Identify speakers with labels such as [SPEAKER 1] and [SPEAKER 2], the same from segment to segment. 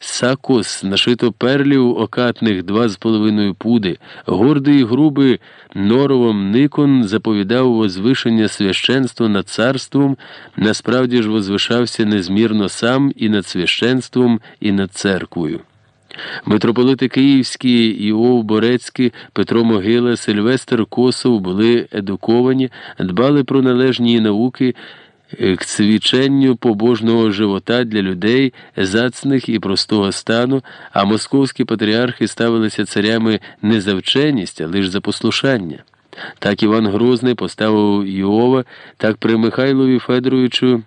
[SPEAKER 1] сакос, нашито перлів окатних два з половиною пуди, гордий і грубий норовом Никон заповідав возвишення священства над царством, насправді ж возвишався незмірно сам і над священством, і над церквою. Митрополити Київські, Іов Борецький, Петро Могила, Сильвестр Косов були едуковані, дбали про належні науки к цвіченню побожного живота для людей зацних і простого стану, а московські патріархи ставилися царями не за вченість, а лише за послушання. Так Іван Грозний поставив Йова, так при Михайлові Федоровичу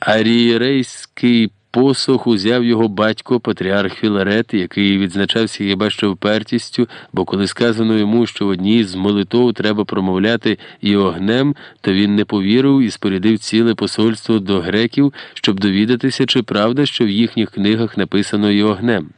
[SPEAKER 1] арієрейський Посох узяв його батько, патріарх Філарет, який відзначався хіба що впертістю, бо коли сказано йому, що в одній з молитов треба промовляти і огнем, то він не повірив і спорядив ціле посольство до греків, щоб довідатися, чи правда, що в їхніх книгах написано і огнем.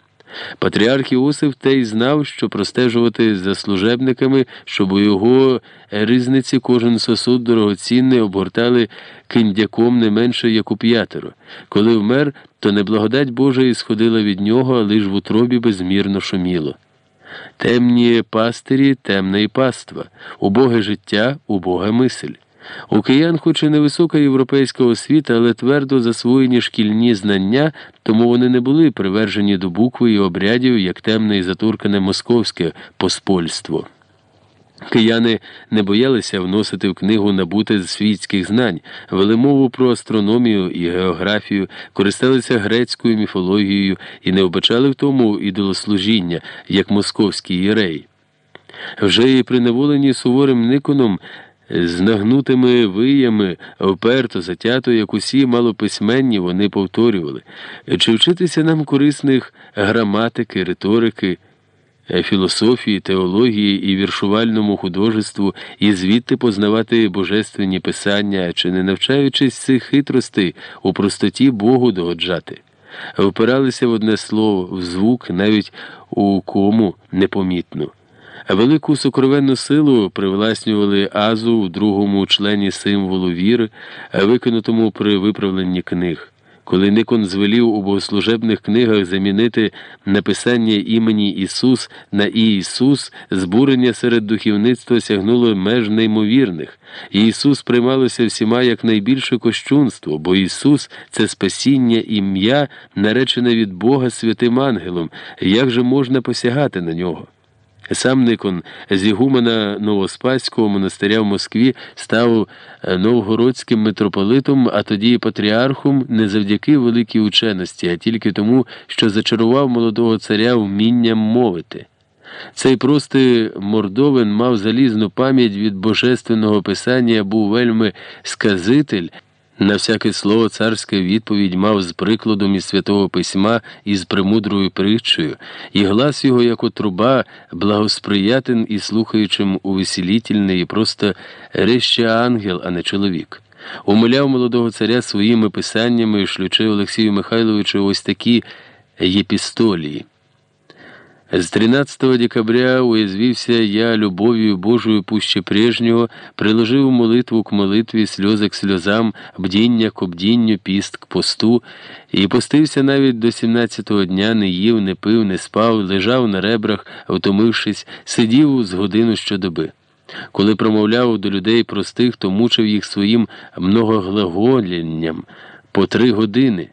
[SPEAKER 1] Патріарх Іосиф те й знав, що простежувати за служебниками, щоб у його ризниці кожен сосуд дорогоцінний обгортали киндяком не менше, як у п'ятеро. Коли вмер, то неблагодать Божа і сходила від нього, а лиш в утробі безмірно шуміло. Темні пастирі, темне і паства, убоге життя, убога мисль. У киян, хоч і невисока європейська освіта, але твердо засвоєні шкільні знання, тому вони не були привержені до букви і обрядів, як темне і затуркане московське поспольство. Кияни не боялися вносити в книгу набути з світських знань, вели мову про астрономію і географію, користалися грецькою міфологією і не вбачали в тому ідолослужіння, як московські єреї. Вже і приневолені суворим Никоном з нагнутими виями, вперто, затято, як усі малописьменні, вони повторювали, чи вчитися нам корисних граматики, риторики, філософії, теології і віршувальному художеству, і звідти познавати божественні писання, чи не навчаючись цих хитростей у простоті Богу догоджати. Впиралися в одне слово, в звук, навіть у кому непомітно. Велику сокровенну силу привласнювали азу в другому члені символу віри, викинутому при виправленні книг. Коли Никон звелів у богослужебних книгах замінити написання імені Ісус на Ісус, збурення серед духовництва сягнуло меж неймовірних. Ісус приймалося всіма як найбільше кощунство, бо Ісус це спасіння ім'я, наречене від Бога святим ангелом. Як же можна посягати на нього? Сам Никон з Ігумена Новоспаського монастиря в Москві став е, новгородським митрополитом, а тоді патріархом не завдяки великій ученості, а тільки тому, що зачарував молодого царя вмінням мовити. Цей простий мордовин мав залізну пам'ять від божественного писання, був вельми сказитель. На всяке слово царська відповідь мав з прикладом із святого письма і з премудрою притчею, і глас його, як от труба, благосприятен і слухаючим увеселітельний, і просто реще ангел, а не чоловік. Умиляв молодого царя своїми писаннями шлючив Олексію Михайловичу ось такі єпістолії. З 13 декабря уязвився я любов'ю Божою пуще прежнього, приложив молитву к молитві, сльози к сльозам, бдіння к обдінню, піст к посту, і постився навіть до 17-го дня, не їв, не пив, не спав, лежав на ребрах, втомившись, сидів з годину щодоби. Коли промовляв до людей простих, то мучив їх своїм многоглаголінням по три години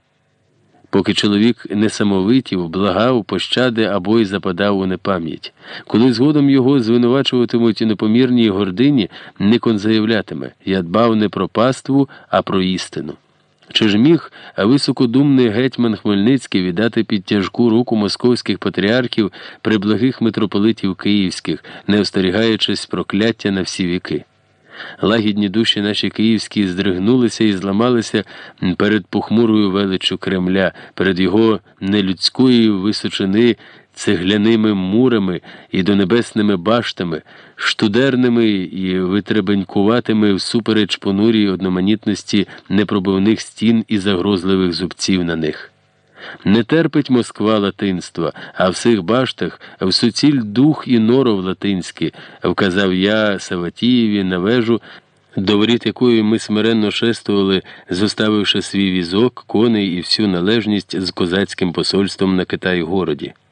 [SPEAKER 1] поки чоловік несамовитів, благав, пощади або й западав у непам'ять. Коли згодом його звинувачуватимуть у непомірній гордині, Никон заявлятиме я дбав не про паству, а про істину. Чи ж міг високодумний гетьман Хмельницький віддати під тяжку руку московських патріархів при благих митрополитів київських, не остерігаючись прокляття на всі віки? Лагідні душі наші київські здригнулися і зламалися перед похмурою величчю Кремля, перед його нелюдської височини цегляними мурами і донебесними баштами, штудерними і витребенькуватими всупереч понурій одноманітності непробивних стін і загрозливих зубців на них. Не терпить Москва латинства, а в сих баштах в суціль дух і норов латинський, вказав я Саватієві на вежу. до воріт якої ми смиренно шествували, зоставивши свій візок, коней і всю належність з козацьким посольством на Китай городі.